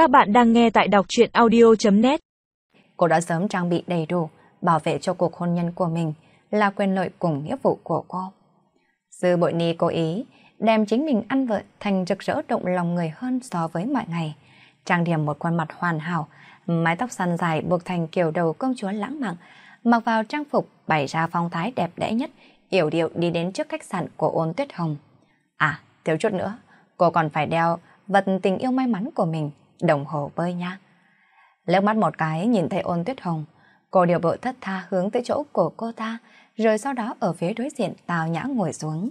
Các bạn đang nghe tại đọc truyện audio.net Cô đã sớm trang bị đầy đủ, bảo vệ cho cuộc hôn nhân của mình là quyền lợi cùng nghĩa vụ của cô. Dư bội ni cố ý đem chính mình ăn vợ thành rực rỡ động lòng người hơn so với mọi ngày. Trang điểm một khuôn mặt hoàn hảo, mái tóc săn dài buộc thành kiểu đầu công chúa lãng mạn, mặc vào trang phục bày ra phong thái đẹp đẽ nhất, yểu điệu đi đến trước khách sạn của ôn tuyết hồng. À, thiếu chút nữa, cô còn phải đeo vật tình yêu may mắn của mình, đồng hồ bơi nha. Lướt mắt một cái nhìn thấy ôn tuyết hồng, cô điều bộ thất tha hướng tới chỗ của cô ta, rồi sau đó ở phía đối diện tào nhã ngồi xuống.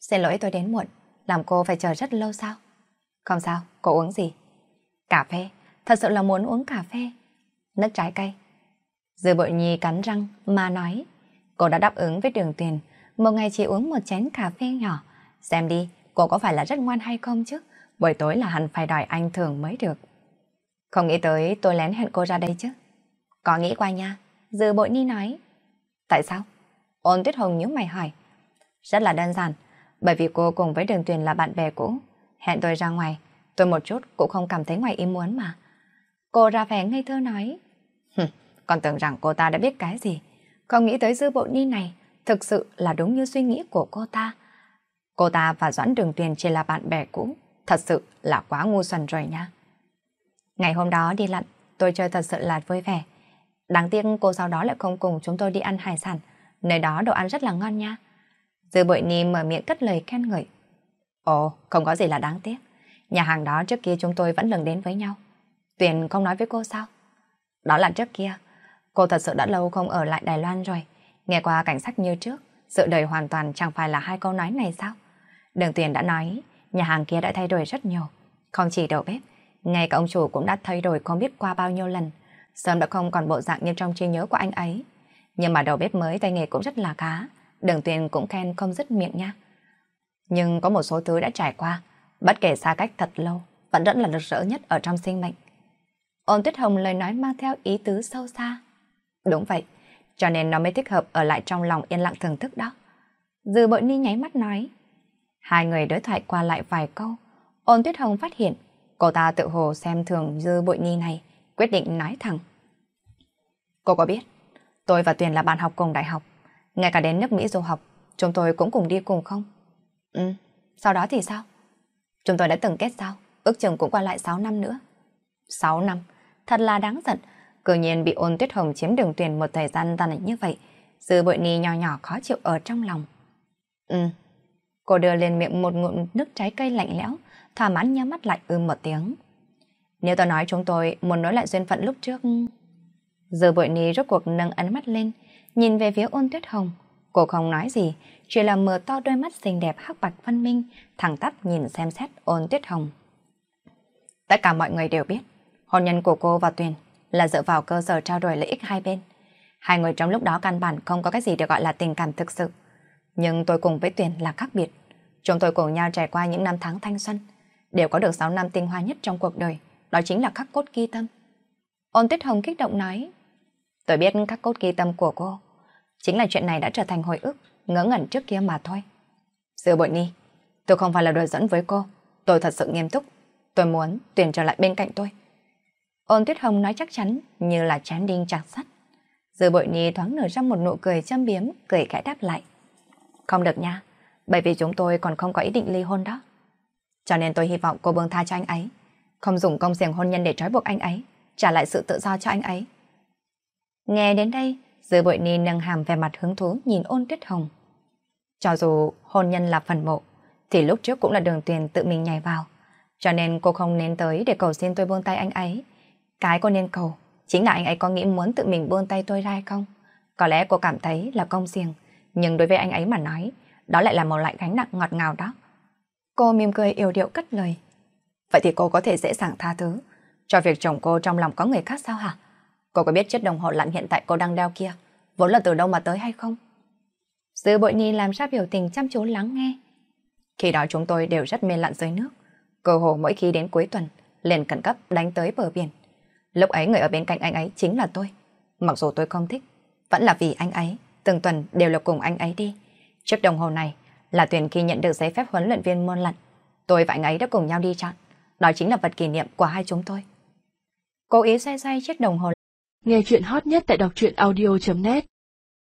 Xin lỗi tôi đến muộn, làm cô phải chờ rất lâu sao? Không sao, cô uống gì? Cà phê, thật sự là muốn uống cà phê. Nước trái cây. Dư bội nhi cắn răng mà nói, cô đã đáp ứng với đường tiền, một ngày chỉ uống một chén cà phê nhỏ. Xem đi, cô có phải là rất ngoan hay không chứ? Buổi tối là hẳn phải đòi anh thường mới được. Không nghĩ tới tôi lén hẹn cô ra đây chứ. Có nghĩ qua nha. Dư bội ni nói. Tại sao? Ôn tuyết hồng nhíu mày hỏi. Rất là đơn giản. Bởi vì cô cùng với đường tuyền là bạn bè cũ. Hẹn tôi ra ngoài. Tôi một chút cũng không cảm thấy ngoài ý muốn mà. Cô ra vẻ ngây thơ nói. Còn tưởng rằng cô ta đã biết cái gì. Không nghĩ tới dư bộ ni này thực sự là đúng như suy nghĩ của cô ta. Cô ta và Doãn Đường Tuyền chỉ là bạn bè cũ, thật sự là quá ngu xuẩn rồi nha. Ngày hôm đó đi lặn, tôi chơi thật sự là vui vẻ. Đáng tiếc cô sau đó lại không cùng chúng tôi đi ăn hải sản, nơi đó đồ ăn rất là ngon nha. Dư bội ni mở miệng cất lời khen ngợi. Ồ, không có gì là đáng tiếc. Nhà hàng đó trước kia chúng tôi vẫn lần đến với nhau. Tuyền không nói với cô sao? Đó là trước kia. Cô thật sự đã lâu không ở lại Đài Loan rồi. Nghe qua cảnh sắc như trước, sự đời hoàn toàn chẳng phải là hai câu nói này sao? Đường Tuyền đã nói, nhà hàng kia đã thay đổi rất nhiều. Không chỉ đầu bếp, ngay cả ông chủ cũng đã thay đổi không biết qua bao nhiêu lần. Sớm đã không còn bộ dạng như trong trí nhớ của anh ấy. Nhưng mà đầu bếp mới tay nghề cũng rất là khá. Đường Tuyền cũng khen không dứt miệng nha. Nhưng có một số thứ đã trải qua, bất kể xa cách thật lâu, vẫn rất là rực rỡ nhất ở trong sinh mệnh. Ôn Tuyết Hồng lời nói mang theo ý tứ sâu xa. Đúng vậy, cho nên nó mới thích hợp ở lại trong lòng yên lặng thưởng thức đó. Dư bội ni nháy mắt nói. Hai người đối thoại qua lại vài câu. Ôn Tuyết Hồng phát hiện, cô ta tự hồ xem thường dư bội ni này, quyết định nói thẳng. Cô có biết, tôi và Tuyền là bạn học cùng đại học. Ngay cả đến nước Mỹ du học, chúng tôi cũng cùng đi cùng không? Ừ, sau đó thì sao? Chúng tôi đã từng kết giao, ước chừng cũng qua lại 6 năm nữa. 6 năm, thật là đáng giận. Cơ nhiên bị ôn tuyết hồng chiếm đường Tuyền một thời gian dài như vậy. Dư bội ni nhỏ nhỏ khó chịu ở trong lòng. Ừ, Cô đưa lên miệng một ngụm nước trái cây lạnh lẽo, thỏa mãn nhắm mắt lại ư một tiếng. Nếu tôi nói chúng tôi muốn nói lại duyên phận lúc trước... Giờ bội ni rốt cuộc nâng ấn mắt lên, nhìn về phía ôn tuyết hồng. Cô không nói gì, chỉ là mở to đôi mắt xinh đẹp hắc bạch văn minh, thẳng tắp nhìn xem xét ôn tuyết hồng. Tất cả mọi người đều biết, hôn nhân của cô và Tuyền là dựa vào cơ sở trao đổi lợi ích hai bên. Hai người trong lúc đó căn bản không có cái gì được gọi là tình cảm thực sự. Nhưng tôi cùng với Tuyền là khác biệt. Chúng tôi cùng nhau trải qua những năm tháng thanh xuân, đều có được 6 năm tinh hoa nhất trong cuộc đời, đó chính là khắc cốt ghi tâm. Ôn Tuyết Hồng kích động nói, tôi biết khắc cốt ghi tâm của cô, chính là chuyện này đã trở thành hồi ức, ngỡ ngẩn trước kia mà thôi. Sư bội ni, tôi không phải là đùa dẫn với cô, tôi thật sự nghiêm túc, tôi muốn Tuyền trở lại bên cạnh tôi. Ôn Tuyết Hồng nói chắc chắn như là chán đinh chặt sắt. Dư bội ni thoáng nở ra một nụ cười châm biếm, cười khẽ đáp lại. Không được nha, bởi vì chúng tôi còn không có ý định ly hôn đó. Cho nên tôi hy vọng cô buông tha cho anh ấy, không dùng công xiềng hôn nhân để trói buộc anh ấy, trả lại sự tự do cho anh ấy. Nghe đến đây, dư bội ni nâng hàm về mặt hứng thú nhìn ôn tuyết hồng. Cho dù hôn nhân là phần mộ, thì lúc trước cũng là đường tiền tự mình nhảy vào. Cho nên cô không nên tới để cầu xin tôi buông tay anh ấy. Cái cô nên cầu, chính là anh ấy có nghĩ muốn tự mình buông tay tôi ra hay không? Có lẽ cô cảm thấy là công xiềng, nhưng đối với anh ấy mà nói, đó lại là một loại gánh nặng ngọt ngào đó. Cô mỉm cười yêu điệu cất lời. Vậy thì cô có thể dễ dàng tha thứ cho việc chồng cô trong lòng có người khác sao hả? Cô có biết chiếc đồng hồ lặn hiện tại cô đang đeo kia vốn là từ đâu mà tới hay không? Dư bội nhi làm sao biểu tình chăm chú lắng nghe. Khi đó chúng tôi đều rất mê lặn dưới nước. Cơ hồ mỗi khi đến cuối tuần, liền khẩn cấp đánh tới bờ biển. Lúc ấy người ở bên cạnh anh ấy chính là tôi. Mặc dù tôi không thích, vẫn là vì anh ấy từng tuần đều là cùng anh ấy đi. Chiếc đồng hồ này, là tuyển khi nhận được giấy phép huấn luyện viên môn lặn. Tôi và anh ấy đã cùng nhau đi chọn. đó chính là vật kỷ niệm của hai chúng tôi. Cô ý xoay xoay chiếc đồng hồ. Nghe chuyện hot nhất tại đọc truyện audio.net